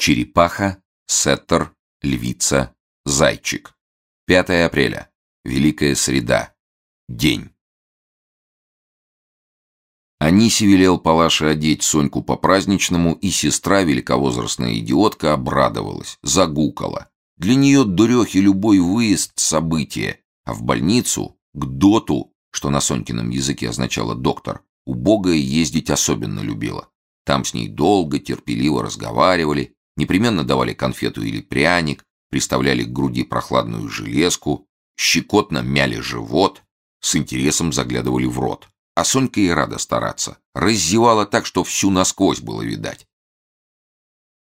Черепаха, сеттер, львица, зайчик. 5 апреля. Великая среда. День. Аниси велел Палаше одеть Соньку по-праздничному, и сестра, великовозрастная идиотка, обрадовалась, загукала. Для нее дурехи любой выезд — событие, а в больницу, к доту, что на Сонькином языке означало «доктор», убогая ездить особенно любила. Там с ней долго, терпеливо разговаривали, непременно давали конфету или пряник, приставляли к груди прохладную железку, щекотно мяли живот, с интересом заглядывали в рот. А Сонька и рада стараться. Раззевала так, что всю насквозь было видать.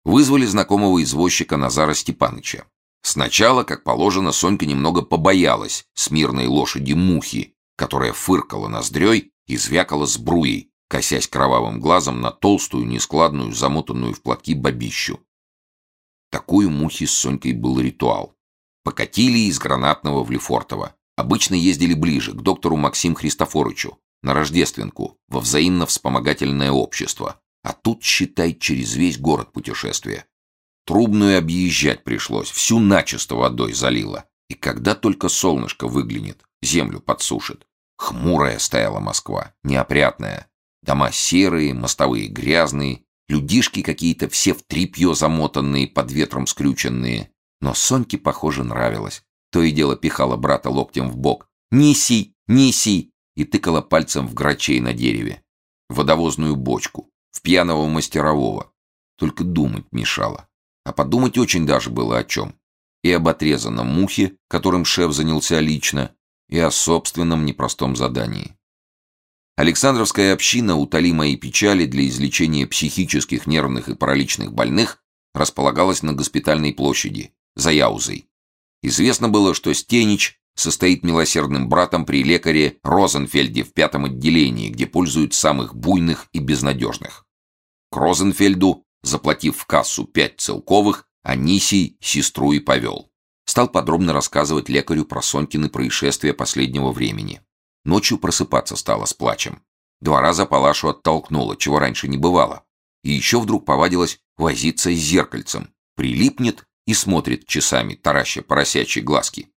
Вызвали знакомого извозчика Назара Степаныча. Сначала, как положено, Сонька немного побоялась смирной лошади Мухи, которая фыркала ноздрёй и звякала сбруей, косясь кровавым глазом на толстую, нескладную, замотанную в платки бабищу. Такую Мухи с Сонькой был ритуал. Покатили из Гранатного в Лефортово. Обычно ездили ближе, к доктору Максим Христофорычу, на Рождественку, во взаимно-вспомогательное общество. А тут, считай, через весь город путешествие. Трубную объезжать пришлось, всю начисто водой залило. И когда только солнышко выглянет, землю подсушит. Хмурая стояла Москва, неопрятная. Дома серые, мостовые грязные, людишки какие-то все в тряпье замотанные, под ветром скрюченные. Но Соньке, похоже, нравилось. То и дело пихала брата локтем в бок. «Неси! Неси!» и тыкала пальцем в грачей на дереве, водовозную бочку, в пьяного мастерового. Только думать мешало. А подумать очень даже было о чем. И об отрезанном мухе, которым шеф занялся лично, и о собственном непростом задании. Александровская община «Утоли мои печали» для излечения психических, нервных и параличных больных располагалась на госпитальной площади, за Яузой. Известно было, что Стенич состоит милосердным братом при лекаре Розенфельде в пятом отделении, где пользуют самых буйных и безнадежных. К Розенфельду, заплатив в кассу пять целковых, Анисий сестру и повел. Стал подробно рассказывать лекарю про Сонькины происшествия последнего времени. Ночью просыпаться стало с плачем. Два раза Палашу оттолкнула, чего раньше не бывало. И еще вдруг повадилась возиться с зеркальцем. Прилипнет и смотрит часами, тараща поросячьи глазки.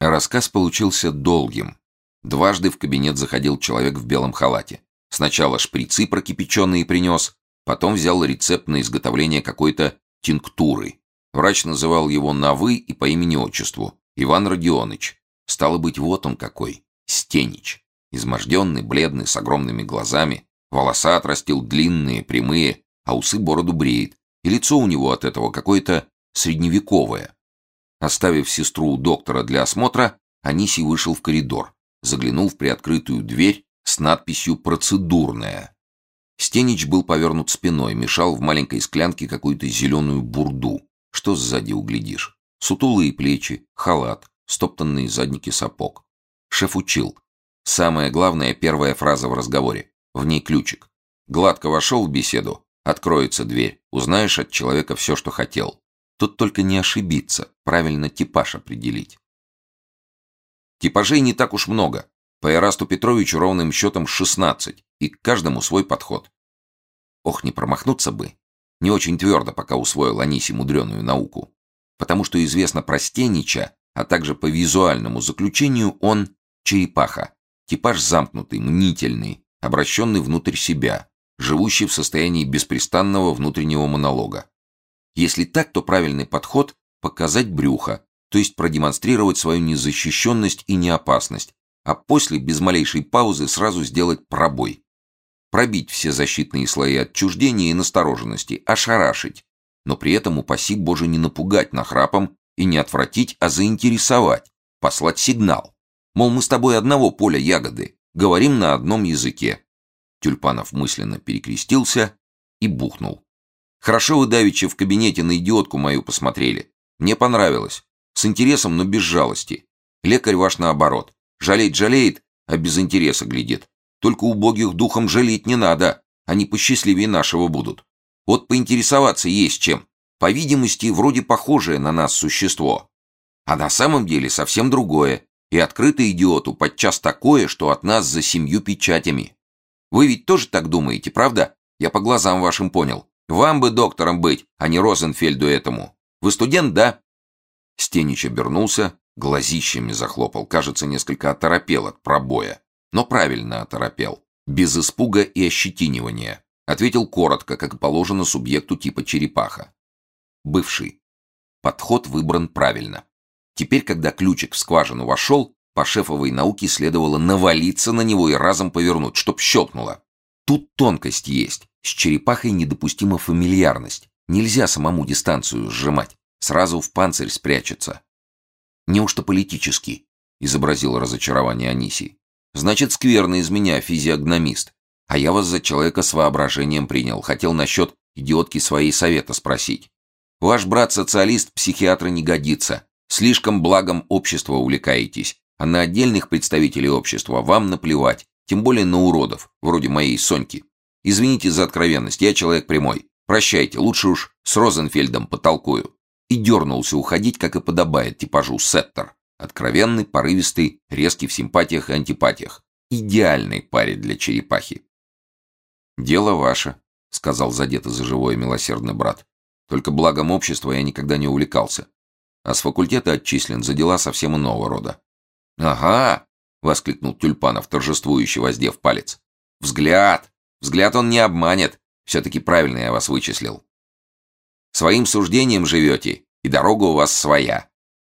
Рассказ получился долгим. Дважды в кабинет заходил человек в белом халате. Сначала шприцы прокипяченные принес, потом взял рецепт на изготовление какой-то тинктуры. Врач называл его на «вы» и по имени-отчеству. Иван Родионыч. Стало быть, вот он какой. Стенич. Изможденный, бледный, с огромными глазами. Волоса отрастил длинные, прямые, а усы бороду бреет. И лицо у него от этого какое-то средневековое. Оставив сестру у доктора для осмотра, Анисий вышел в коридор, заглянул в приоткрытую дверь с надписью «Процедурная». Стенич был повернут спиной, мешал в маленькой склянке какую-то зеленую бурду. Что сзади углядишь? Сутулые плечи, халат, стоптанные задники сапог. Шеф учил. Самая главная первая фраза в разговоре. В ней ключик. Гладко вошел в беседу, откроется дверь, узнаешь от человека все, что хотел. Тут только не ошибиться, правильно типаж определить. Типажей не так уж много. По Эрасту Петровичу ровным счетом 16, и к каждому свой подход. Ох, не промахнуться бы. Не очень твердо пока усвоил Аниси мудреную науку. Потому что известно про Стенича, а также по визуальному заключению он черепаха. Типаж замкнутый, мнительный, обращенный внутрь себя, живущий в состоянии беспрестанного внутреннего монолога. Если так, то правильный подход – показать брюхо, то есть продемонстрировать свою незащищенность и неопасность, а после, без малейшей паузы, сразу сделать пробой. Пробить все защитные слои отчуждения и настороженности, ошарашить, но при этом, упаси Боже, не напугать нахрапом и не отвратить, а заинтересовать, послать сигнал. Мол, мы с тобой одного поля ягоды, говорим на одном языке. Тюльпанов мысленно перекрестился и бухнул. Хорошо вы давеча в кабинете на идиотку мою посмотрели. Мне понравилось. С интересом, но без жалости. Лекарь ваш наоборот. Жалеть жалеет, а без интереса глядит. Только убогих духом жалеть не надо. Они посчастливее нашего будут. Вот поинтересоваться есть чем. По видимости, вроде похожее на нас существо. А на самом деле совсем другое. И открыто идиоту подчас такое, что от нас за семью печатями. Вы ведь тоже так думаете, правда? Я по глазам вашим понял. Вам бы доктором быть, а не Розенфельду этому. Вы студент, да?» Стенич обернулся, глазищами захлопал, кажется, несколько оторопел от пробоя. Но правильно оторопел, без испуга и ощетинивания. Ответил коротко, как положено субъекту типа черепаха. Бывший. Подход выбран правильно. Теперь, когда ключик в скважину вошел, по шефовой науке следовало навалиться на него и разом повернуть, чтоб щелкнуло. Тут тонкость есть. С черепахой недопустима фамильярность. Нельзя самому дистанцию сжимать. Сразу в панцирь спрячется. Неужто политический? Изобразил разочарование Анисий. Значит, скверно из меня физиогномист. А я вас за человека с воображением принял. Хотел насчет идиотки своей совета спросить. Ваш брат-социалист психиатра не годится. Слишком благом общества увлекаетесь. А на отдельных представителей общества вам наплевать. Тем более на уродов, вроде моей Соньки. Извините за откровенность, я человек прямой. Прощайте, лучше уж с Розенфельдом потолкую. И дернулся уходить, как и подобает типажу Сеттер. Откровенный, порывистый, резкий в симпатиях и антипатиях. Идеальный парень для черепахи. «Дело ваше», — сказал задето за живое милосердный брат. «Только благом общества я никогда не увлекался. А с факультета отчислен за дела совсем иного рода». «Ага!» — воскликнул Тюльпанов, торжествующе воздев палец. «Взгляд! Взгляд он не обманет. Все-таки правильно я вас вычислил. Своим суждением живете, и дорога у вас своя.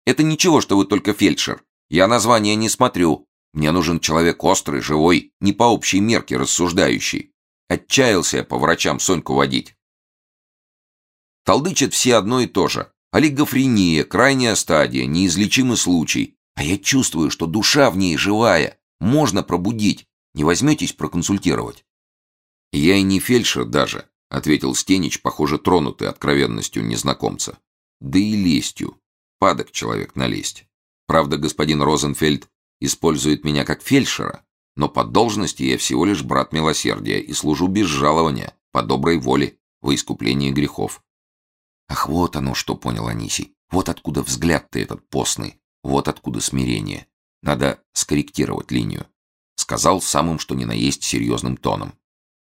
Это ничего, что вы только фельдшер. Я название не смотрю. Мне нужен человек острый, живой, не по общей мерке рассуждающий. Отчаялся я по врачам Соньку водить. Толдычат все одно и то же. Олигофрения, крайняя стадия, неизлечимый случай. А я чувствую, что душа в ней живая. Можно пробудить. Не возьметесь проконсультировать? «Я и не фельдшер даже», — ответил Стенич, похоже, тронутый откровенностью незнакомца. «Да и лестью. Падок человек на лесть. Правда, господин Розенфельд использует меня как фельдшера, но по должности я всего лишь брат милосердия и служу без жалования, по доброй воле, во искупление грехов». «Ах, вот оно что, понял Анисий. Вот откуда взгляд ты этот постный, вот откуда смирение. Надо скорректировать линию», — сказал самым что ни на есть серьезным тоном.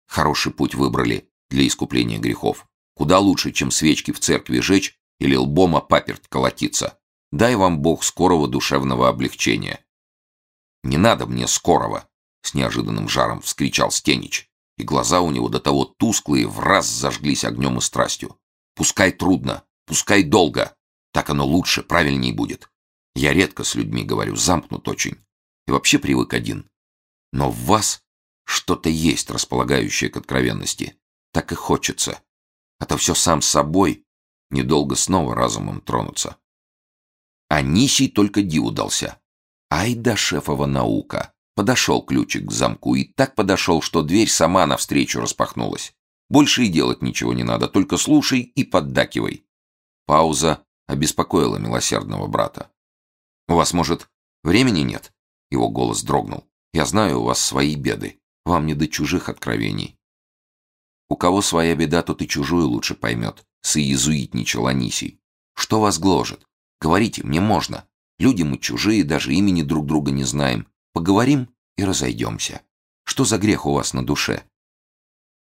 Хороший путь выбрали для искупления грехов. Куда лучше, чем свечки в церкви жечь или лбом о паперть колотиться. Дай вам Бог скорого душевного облегчения. «Не надо мне скорого!» — с неожиданным жаром вскричал Стенич, и глаза у него до того тусклые в раз зажглись огнем и страстью. «Пускай трудно, пускай долго, так оно лучше, правильней будет. Я редко с людьми говорю, замкнут очень, и вообще привык один. Но в вас что-то есть, располагающее к откровенности. Так и хочется. А то все сам с собой. Недолго снова разумом тронуться. А Нисий только диву дался. Ай да шефова наука. Подошел ключик к замку и так подошел, что дверь сама навстречу распахнулась. Больше и делать ничего не надо, только слушай и поддакивай. Пауза обеспокоила милосердного брата. «У вас, может, времени нет?» Его голос дрогнул. «Я знаю, у вас свои беды. Вам не до чужих откровений. У кого своя беда, тот и чужую лучше поймет, соиезуитничал Анисий. Что вас гложет? Говорите, мне можно. Люди мы чужие, даже имени друг друга не знаем. Поговорим и разойдемся. Что за грех у вас на душе?